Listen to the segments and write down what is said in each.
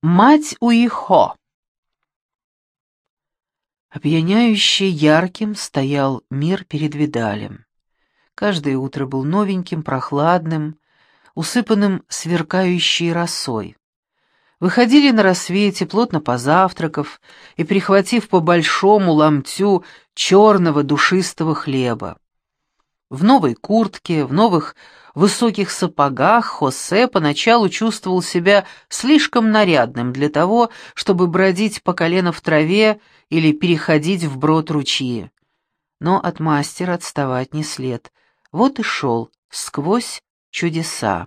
Мать Уихо. Опьяняюще ярким стоял мир перед Видалем. Каждое утро был новеньким, прохладным, усыпанным сверкающей росой. Выходили на рассвете, плотно позавтракав и прихватив по большому ломтю черного душистого хлеба. В новой куртке, в новых высоких сапогах Хосе поначалу чувствовал себя слишком нарядным для того, чтобы бродить по колено в траве или переходить вброд ручьи. Но от мастера отставать не след. Вот и шел сквозь чудеса.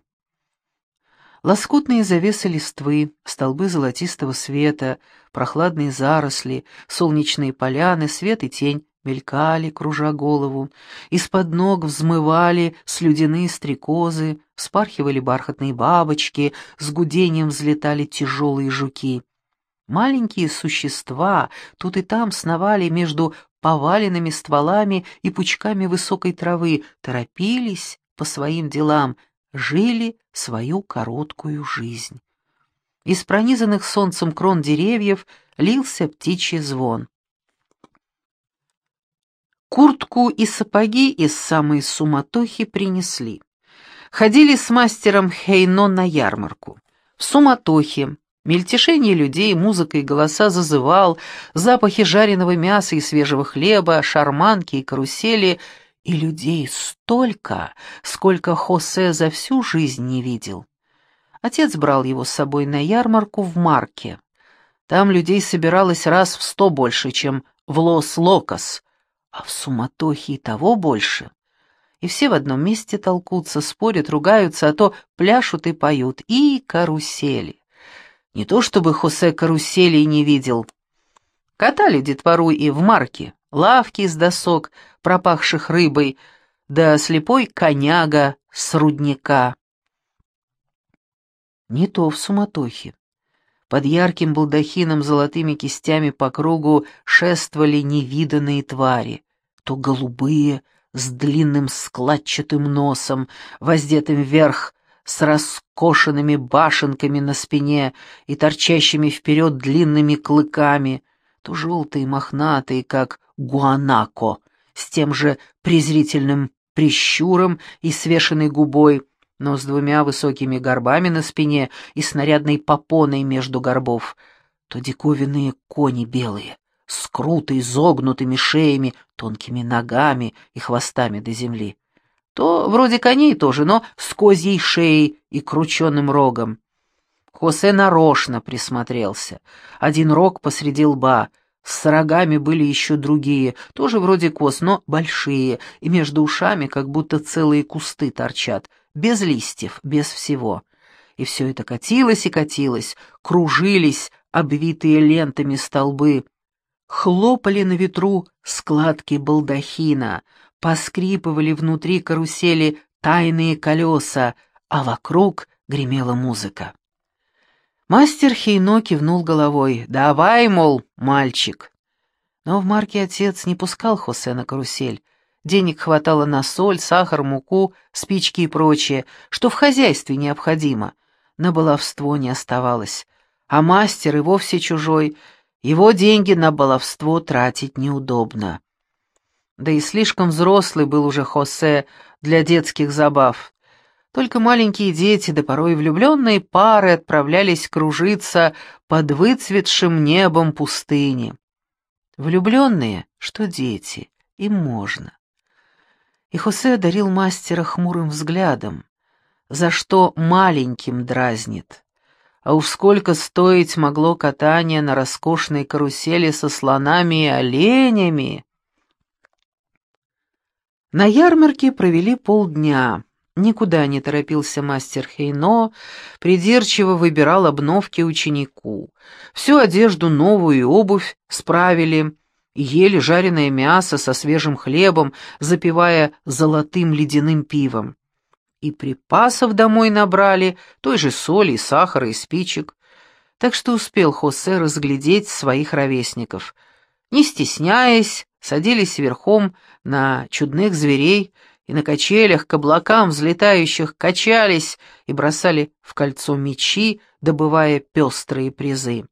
Лоскутные завесы листвы, столбы золотистого света, прохладные заросли, солнечные поляны, свет и тень мелькали, кружа голову, из-под ног взмывали слюдяные стрекозы, вспархивали бархатные бабочки, с гудением взлетали тяжелые жуки. Маленькие существа тут и там сновали между поваленными стволами и пучками высокой травы, торопились по своим делам, жили свою короткую жизнь. Из пронизанных солнцем крон деревьев лился птичий звон. Куртку и сапоги из самой суматохи принесли. Ходили с мастером Хейно на ярмарку. В суматохе, мельтешение людей, музыка и голоса зазывал, запахи жареного мяса и свежего хлеба, шарманки и карусели, и людей столько, сколько Хосе за всю жизнь не видел. Отец брал его с собой на ярмарку в Марке. Там людей собиралось раз в сто больше, чем в Лос-Локос — а в суматохе и того больше. И все в одном месте толкутся, спорят, ругаются, а то пляшут и поют. И карусели. Не то чтобы Хосе каруселей не видел. Катали детвору и в марке, лавки из досок, пропахших рыбой, да слепой коняга с рудника. Не то в суматохе. Под ярким балдахином золотыми кистями по кругу шествовали невиданные твари, то голубые, с длинным складчатым носом, воздетым вверх, с раскошенными башенками на спине и торчащими вперед длинными клыками, то желтые мохнатые, как гуанако, с тем же презрительным прищуром и свешенной губой, но с двумя высокими горбами на спине и снарядной попоной между горбов, то диковинные кони белые, с круто изогнутыми шеями, тонкими ногами и хвостами до земли, то вроде коней тоже, но с козьей шеей и крученным рогом. Хосе нарочно присмотрелся. Один рог посреди лба, с рогами были еще другие, тоже вроде коз, но большие, и между ушами как будто целые кусты торчат — без листьев, без всего. И все это катилось и катилось, кружились обвитые лентами столбы, хлопали на ветру складки балдахина, поскрипывали внутри карусели тайные колеса, а вокруг гремела музыка. Мастер Хейно кивнул головой. «Давай, мол, мальчик». Но в марке отец не пускал Хосе на карусель, Денег хватало на соль, сахар, муку, спички и прочее, что в хозяйстве необходимо. На баловство не оставалось. А мастер и вовсе чужой, его деньги на баловство тратить неудобно. Да и слишком взрослый был уже Хосе для детских забав. Только маленькие дети, да порой влюбленные пары отправлялись кружиться под выцветшим небом пустыни. Влюбленные, что дети, им можно и Хосе одарил мастера хмурым взглядом, за что маленьким дразнит. А уж сколько стоить могло катание на роскошной карусели со слонами и оленями! На ярмарке провели полдня. Никуда не торопился мастер Хейно, придирчиво выбирал обновки ученику. Всю одежду новую и обувь справили, ели жареное мясо со свежим хлебом, запивая золотым ледяным пивом. И припасов домой набрали, той же соли, сахара и спичек. Так что успел Хосе разглядеть своих ровесников. Не стесняясь, садились верхом на чудных зверей и на качелях к облакам взлетающих качались и бросали в кольцо мечи добывая пестрые призы.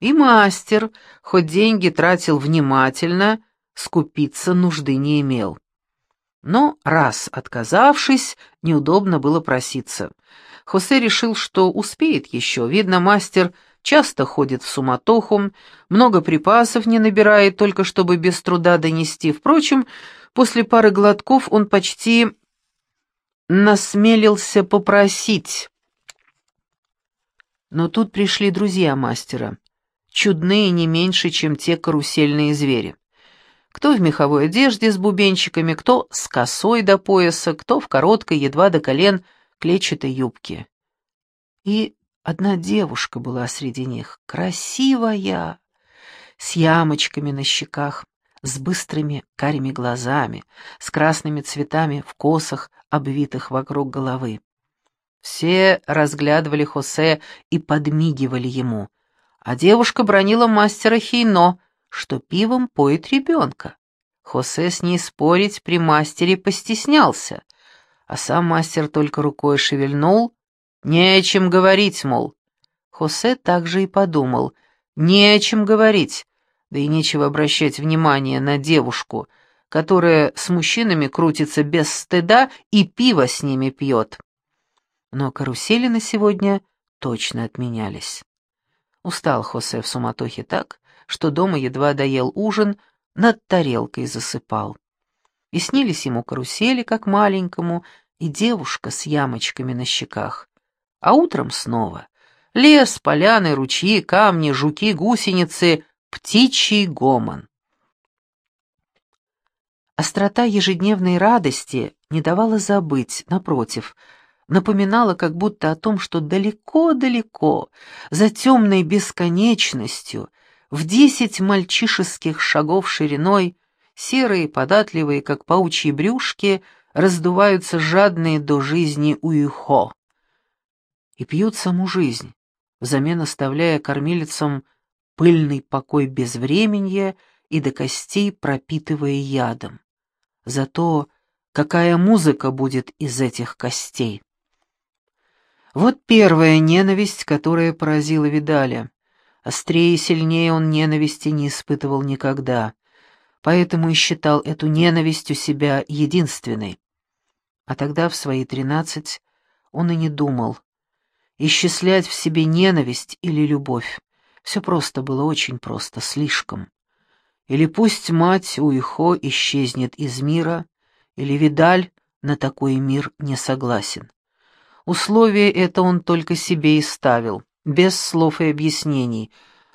И мастер, хоть деньги тратил внимательно, скупиться нужды не имел. Но раз отказавшись, неудобно было проситься. Хосе решил, что успеет еще. Видно, мастер часто ходит в суматоху, много припасов не набирает, только чтобы без труда донести. Впрочем, после пары глотков он почти насмелился попросить. Но тут пришли друзья мастера, чудные не меньше, чем те карусельные звери. Кто в меховой одежде с бубенчиками, кто с косой до пояса, кто в короткой, едва до колен, клетчатой юбке. И одна девушка была среди них, красивая, с ямочками на щеках, с быстрыми карими глазами, с красными цветами в косах, обвитых вокруг головы. Все разглядывали Хосе и подмигивали ему, а девушка бронила мастера Хейно, что пивом поет ребенка. Хосе с ней спорить при мастере постеснялся, а сам мастер только рукой шевельнул. «Не о чем говорить, мол». Хосе также и подумал, «Не о чем говорить, да и нечего обращать внимание на девушку, которая с мужчинами крутится без стыда и пиво с ними пьет». Но карусели на сегодня точно отменялись. Устал Хосе в суматохе так, что дома едва доел ужин, над тарелкой засыпал. И снились ему карусели, как маленькому, и девушка с ямочками на щеках. А утром снова лес, поляны, ручьи, камни, жуки, гусеницы, птичий гомон. Острота ежедневной радости не давала забыть, напротив, напоминала как будто о том, что далеко-далеко, за темной бесконечностью, в десять мальчишеских шагов шириной, серые, податливые, как паучьи брюшки, раздуваются жадные до жизни уихо и пьют саму жизнь, взамен оставляя кормилицам пыльный покой безвременья и до костей пропитывая ядом. Зато какая музыка будет из этих костей? Вот первая ненависть, которая поразила Видаля. Острее и сильнее он ненависти не испытывал никогда, поэтому и считал эту ненависть у себя единственной. А тогда, в свои тринадцать, он и не думал. Исчислять в себе ненависть или любовь. Все просто было очень просто, слишком. Или пусть мать Уихо исчезнет из мира, или Видаль на такой мир не согласен. Условие это он только себе и ставил, без слов и объяснений,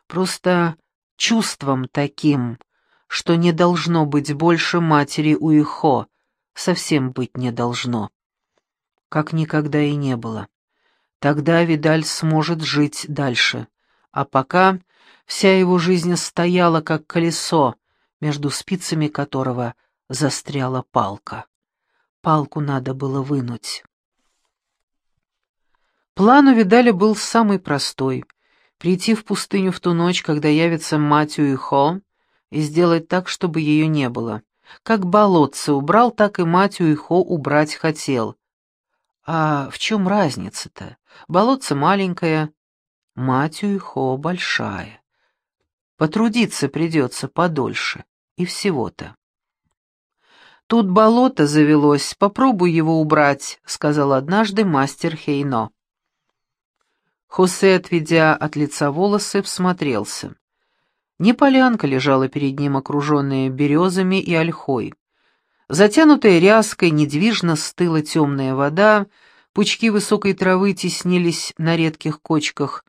просто чувством таким, что не должно быть больше матери Уихо, совсем быть не должно. Как никогда и не было. Тогда Видаль сможет жить дальше, а пока вся его жизнь стояла как колесо, между спицами которого застряла палка. Палку надо было вынуть. План у Видаля был самый простой — прийти в пустыню в ту ночь, когда явится мать Уихо, и сделать так, чтобы ее не было. Как болотце убрал, так и мать Уихо убрать хотел. А в чем разница-то? Болотце маленькое, мать Уихо большая. Потрудиться придется подольше, и всего-то. «Тут болото завелось, попробуй его убрать», — сказал однажды мастер Хейно. Хосе, отведя от лица волосы, всмотрелся. Не полянка лежала перед ним, окруженная березами и ольхой. Затянутая ряской недвижно стыла темная вода, пучки высокой травы теснились на редких кочках.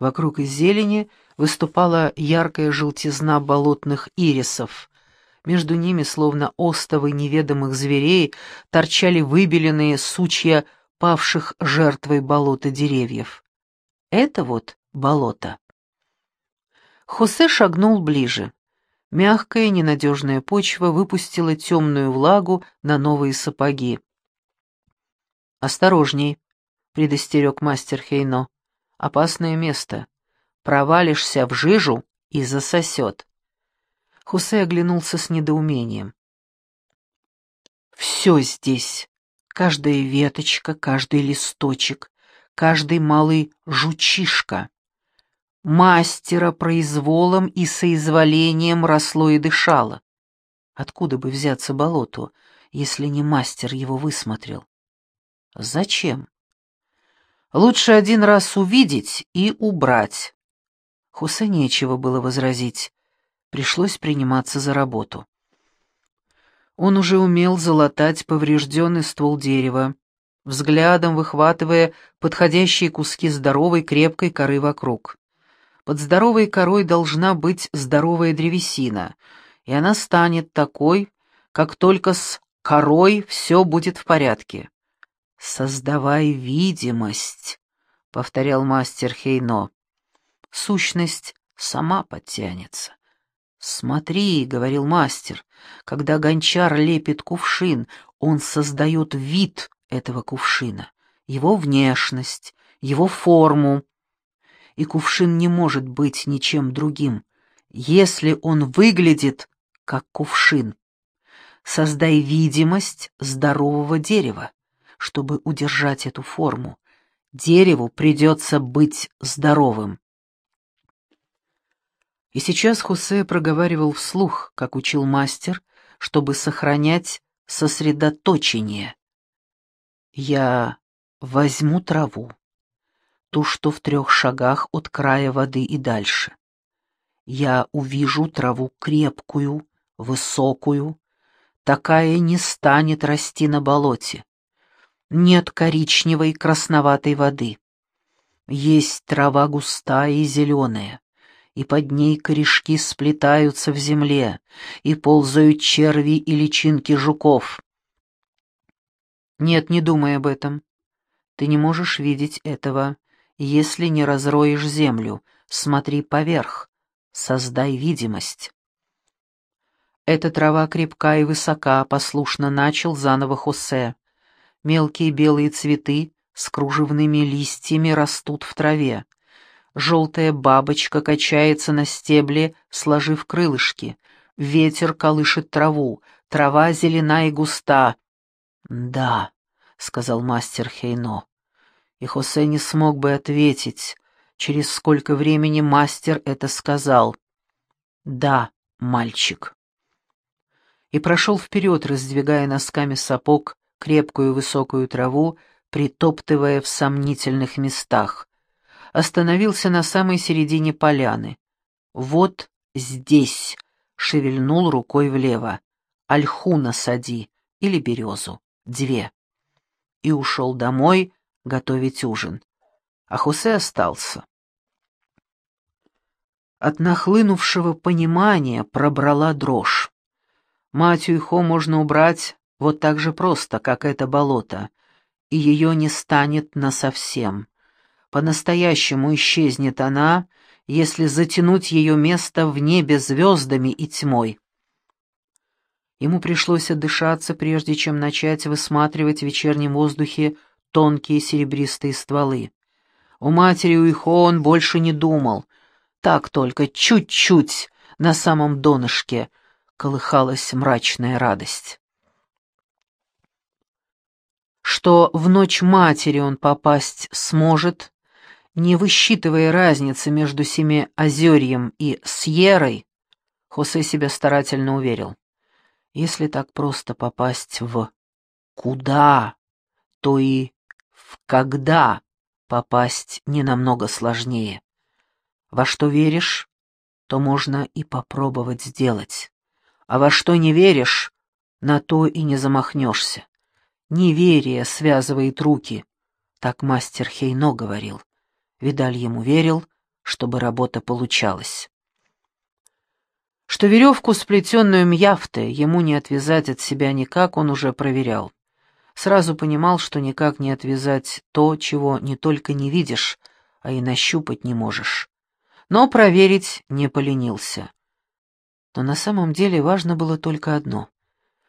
Вокруг из зелени выступала яркая желтизна болотных ирисов. Между ними, словно остовы неведомых зверей, торчали выбеленные сучья павших жертвой болота деревьев. Это вот болото. Хосе шагнул ближе. Мягкая, ненадежная почва выпустила темную влагу на новые сапоги. «Осторожней», — предостерег мастер Хейно. «Опасное место. Провалишься в жижу и засосет». Хусе оглянулся с недоумением. «Все здесь. Каждая веточка, каждый листочек, каждый малый жучишка. Мастера произволом и соизволением росло и дышало. Откуда бы взяться болоту, если не мастер его высмотрел? Зачем? Лучше один раз увидеть и убрать. Хусе нечего было возразить. Пришлось приниматься за работу. Он уже умел залатать поврежденный ствол дерева, взглядом выхватывая подходящие куски здоровой крепкой коры вокруг. Под здоровой корой должна быть здоровая древесина, и она станет такой, как только с корой все будет в порядке. «Создавай видимость», — повторял мастер Хейно. «Сущность сама подтянется». «Смотри», — говорил мастер, — «когда гончар лепит кувшин, он создает вид этого кувшина, его внешность, его форму. И кувшин не может быть ничем другим, если он выглядит как кувшин. Создай видимость здорового дерева, чтобы удержать эту форму. Дереву придется быть здоровым. И сейчас Хосе проговаривал вслух, как учил мастер, чтобы сохранять сосредоточение. «Я возьму траву, ту, что в трех шагах от края воды и дальше. Я увижу траву крепкую, высокую, такая не станет расти на болоте. Нет коричневой красноватой воды. Есть трава густая и зеленая и под ней корешки сплетаются в земле, и ползают черви и личинки жуков. Нет, не думай об этом. Ты не можешь видеть этого, если не разроешь землю. Смотри поверх, создай видимость. Эта трава крепка и высока, послушно начал заново Хосе. Мелкие белые цветы с кружевными листьями растут в траве. Желтая бабочка качается на стебле, сложив крылышки. Ветер колышет траву, трава зелена и густа. «Да», — сказал мастер Хейно. И Хосе не смог бы ответить, через сколько времени мастер это сказал. «Да, мальчик». И прошел вперед, раздвигая носками сапог крепкую высокую траву, притоптывая в сомнительных местах остановился на самой середине поляны. «Вот здесь», — шевельнул рукой влево, — «ольху насади или березу, две». И ушел домой готовить ужин. А Хосе остался. От нахлынувшего понимания пробрала дрожь. Мать Уйхо можно убрать вот так же просто, как это болото, и ее не станет насовсем. По-настоящему исчезнет она, если затянуть ее место в небе звездами и тьмой. Ему пришлось отдышаться, прежде чем начать высматривать в вечернем воздухе тонкие серебристые стволы. У матери Уихо он больше не думал. Так только, чуть-чуть, на самом донышке, колыхалась мрачная радость. Что в ночь матери он попасть сможет, не высчитывая разницы между семи озерьем и Сьерой, Хосе себя старательно уверил. Если так просто попасть в «куда», то и в «когда» попасть не намного сложнее. Во что веришь, то можно и попробовать сделать. А во что не веришь, на то и не замахнешься. Неверие связывает руки, так мастер Хейно говорил. Видаль ему верил, чтобы работа получалась. Что веревку, сплетенную мьяфты, ему не отвязать от себя никак, он уже проверял. Сразу понимал, что никак не отвязать то, чего не только не видишь, а и нащупать не можешь. Но проверить не поленился. Но на самом деле важно было только одно —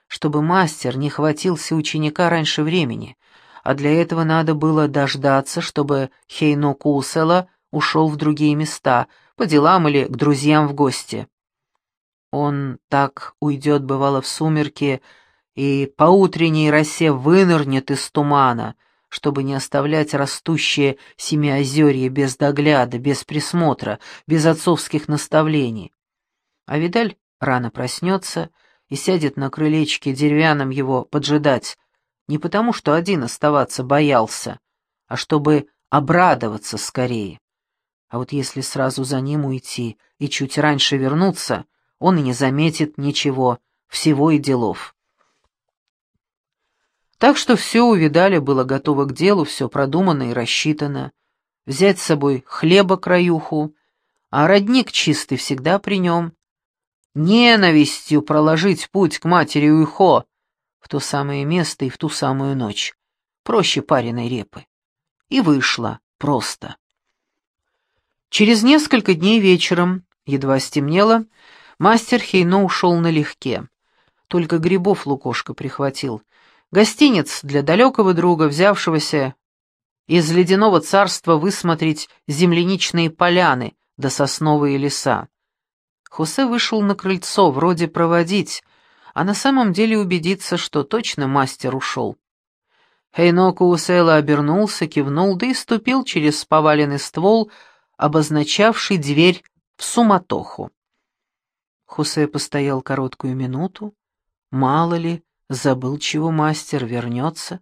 чтобы мастер не хватился ученика раньше времени, а для этого надо было дождаться, чтобы Хейно Кусела ушел в другие места, по делам или к друзьям в гости. Он так уйдет, бывало, в сумерки, и по утренней росе вынырнет из тумана, чтобы не оставлять растущее семиозерье без догляда, без присмотра, без отцовских наставлений. А Видаль рано проснется и сядет на крылечке деревянном его поджидать, не потому что один оставаться боялся, а чтобы обрадоваться скорее. А вот если сразу за ним уйти и чуть раньше вернуться, он и не заметит ничего, всего и делов. Так что все у Видаля было готово к делу, все продумано и рассчитано. Взять с собой хлеба-краюху, а родник чистый всегда при нем. Ненавистью проложить путь к матери Уйхо в то самое место и в ту самую ночь. Проще пареной репы. И вышло просто. Через несколько дней вечером, едва стемнело, мастер Хейно ушел налегке. Только грибов Лукошка прихватил — Гостинец для далекого друга, взявшегося из ледяного царства высмотреть земляничные поляны да сосновые леса. Хосе вышел на крыльцо, вроде проводить, а на самом деле убедиться, что точно мастер ушел. Хейноку Усела обернулся, кивнул, да и ступил через поваленный ствол, обозначавший дверь в суматоху. Хосе постоял короткую минуту, мало ли, Забыл, чего мастер вернется.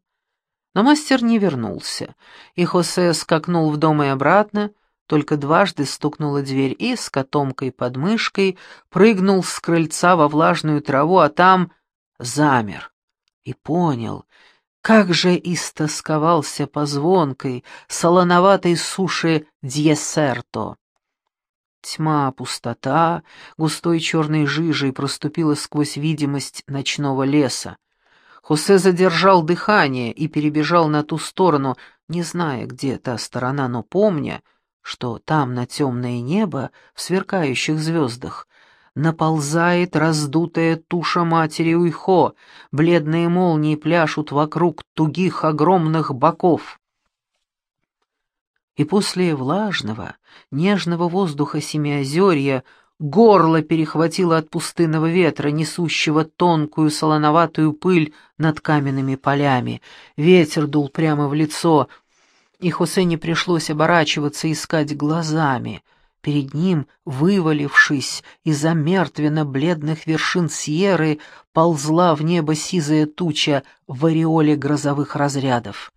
Но мастер не вернулся, и Хосе скакнул в дом и обратно, только дважды стукнула дверь и с котомкой под мышкой прыгнул с крыльца во влажную траву, а там замер и понял, как же истосковался по звонкой, солоноватой суше Дьесерто. Тьма, пустота, густой черной жижей проступила сквозь видимость ночного леса. Хосе задержал дыхание и перебежал на ту сторону, не зная, где та сторона, но помня, что там на темное небо, в сверкающих звездах, наползает раздутая туша матери Уйхо, бледные молнии пляшут вокруг тугих огромных боков и после влажного, нежного воздуха Семиозерья горло перехватило от пустынного ветра, несущего тонкую солоноватую пыль над каменными полями. Ветер дул прямо в лицо, и Хусене пришлось оборачиваться и искать глазами. Перед ним, вывалившись из-за мертвенно-бледных вершин Сьерры, ползла в небо сизая туча в ореоле грозовых разрядов.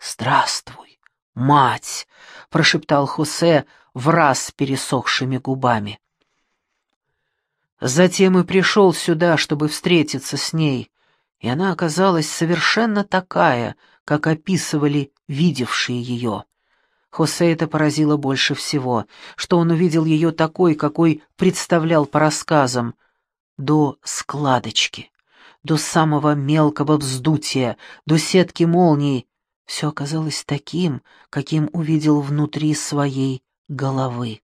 «Здравствуй!» «Мать!» — прошептал Хосе в раз пересохшими губами. Затем и пришел сюда, чтобы встретиться с ней, и она оказалась совершенно такая, как описывали видевшие ее. Хосе это поразило больше всего, что он увидел ее такой, какой представлял по рассказам, до складочки, до самого мелкого вздутия, до сетки молний, все оказалось таким, каким увидел внутри своей головы.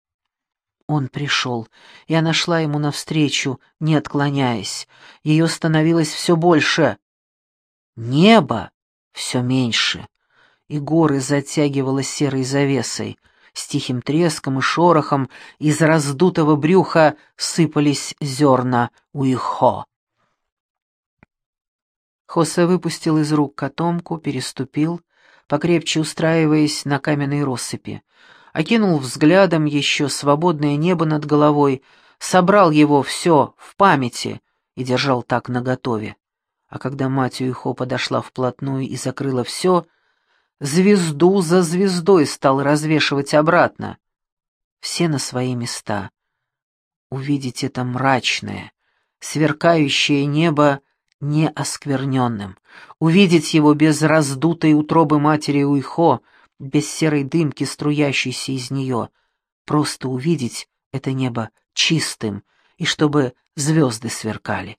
Он пришел, я нашла ему навстречу, не отклоняясь. Ее становилось все больше. Небо все меньше, и горы затягивало серой завесой. С тихим треском и шорохом из раздутого брюха сыпались зерна уихо. Хосе выпустил из рук котомку, переступил, покрепче устраиваясь на каменной россыпи. Окинул взглядом еще свободное небо над головой, собрал его все в памяти и держал так наготове. А когда мать Уихо подошла вплотную и закрыла все, звезду за звездой стал развешивать обратно. Все на свои места. Увидеть это мрачное, сверкающее небо неоскверненным, увидеть его без раздутой утробы матери Уйхо, без серой дымки, струящейся из нее, просто увидеть это небо чистым, и чтобы звезды сверкали.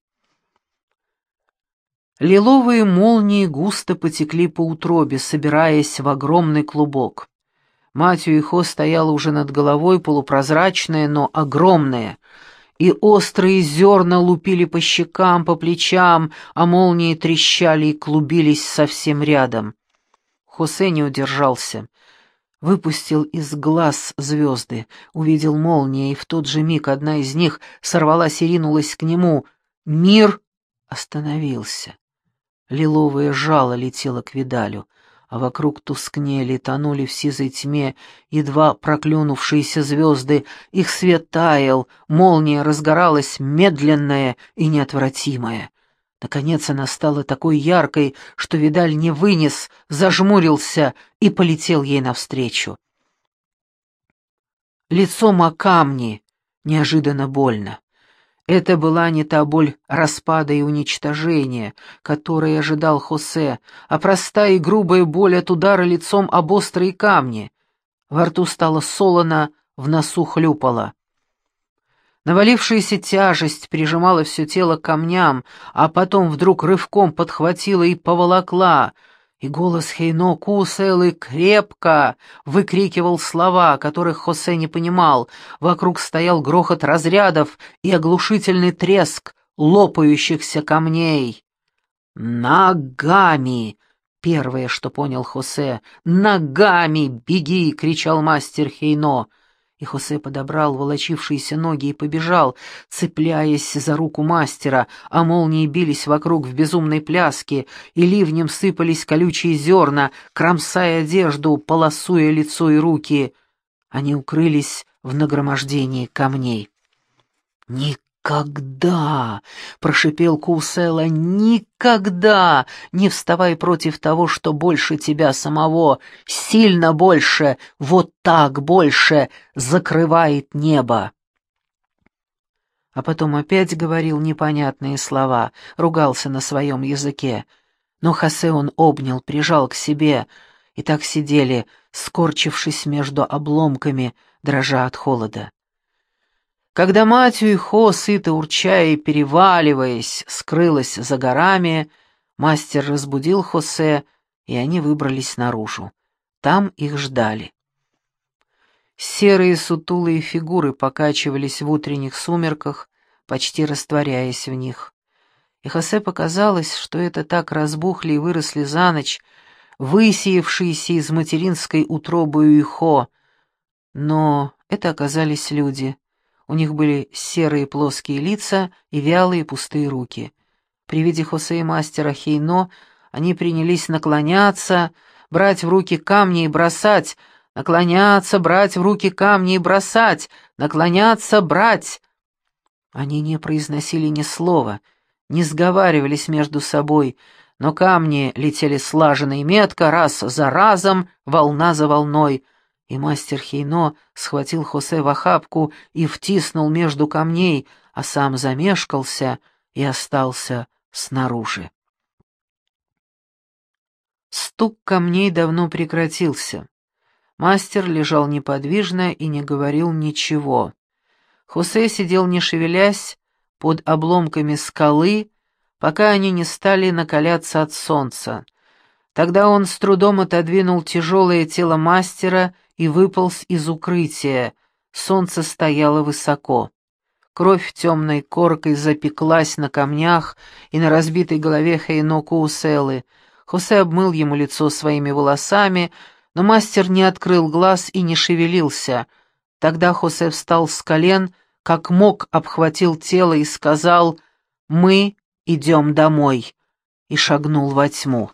Лиловые молнии густо потекли по утробе, собираясь в огромный клубок. Мать Уихо стояла уже над головой, полупрозрачная, но огромная — и острые зерна лупили по щекам, по плечам, а молнии трещали и клубились совсем рядом. Хосе не удержался. Выпустил из глаз звезды, увидел молнии, и в тот же миг одна из них сорвалась и ринулась к нему. Мир остановился. Лиловое жало летело к Видалю, а вокруг тускнели, тонули в сизой тьме едва проклюнувшиеся звезды, их свет таял, молния разгоралась медленная и неотвратимая. Наконец она стала такой яркой, что Видаль не вынес, зажмурился и полетел ей навстречу. Лицом о камни, неожиданно больно. Это была не та боль распада и уничтожения, которой ожидал Хосе, а простая и грубая боль от удара лицом об острые камни. Во рту стало солоно, в носу хлюпало. Навалившаяся тяжесть прижимала все тело к камням, а потом вдруг рывком подхватила и поволокла — и голос Хейно Куселы крепко выкрикивал слова, которых Хосе не понимал. Вокруг стоял грохот разрядов и оглушительный треск лопающихся камней. «Ногами!» — первое, что понял Хосе. «Ногами беги!» — кричал мастер Хейно и Хосе подобрал волочившиеся ноги и побежал, цепляясь за руку мастера, а молнии бились вокруг в безумной пляске, и ливнем сыпались колючие зерна, кромсая одежду, полосуя лицо и руки. Они укрылись в нагромождении камней. «Ник!» «Никогда!» — прошипел Кусела. «Никогда! Не вставай против того, что больше тебя самого, сильно больше, вот так больше закрывает небо!» А потом опять говорил непонятные слова, ругался на своем языке. Но Хосе он обнял, прижал к себе, и так сидели, скорчившись между обломками, дрожа от холода. Когда мать Уихо, сыто урчая и переваливаясь, скрылась за горами, мастер разбудил Хосе, и они выбрались наружу. Там их ждали. Серые сутулые фигуры покачивались в утренних сумерках, почти растворяясь в них. И Хосе показалось, что это так разбухли и выросли за ночь, высеявшиеся из материнской утробы Уихо. Но это оказались люди — у них были серые плоские лица и вялые пустые руки. При виде Хосе и мастера Хейно они принялись наклоняться, брать в руки камни и бросать, наклоняться, брать в руки камни и бросать, наклоняться, брать. Они не произносили ни слова, не сговаривались между собой, но камни летели слаженно и метко, раз за разом, волна за волной — и мастер Хейно схватил Хосе в охапку и втиснул между камней, а сам замешкался и остался снаружи. Стук камней давно прекратился. Мастер лежал неподвижно и не говорил ничего. Хосе сидел не шевелясь под обломками скалы, пока они не стали накаляться от солнца. Тогда он с трудом отодвинул тяжелое тело мастера и выполз из укрытия. Солнце стояло высоко. Кровь темной коркой запеклась на камнях и на разбитой голове Хейноку Уселы. Хосе обмыл ему лицо своими волосами, но мастер не открыл глаз и не шевелился. Тогда Хосе встал с колен, как мог обхватил тело и сказал «Мы идем домой» и шагнул во тьму.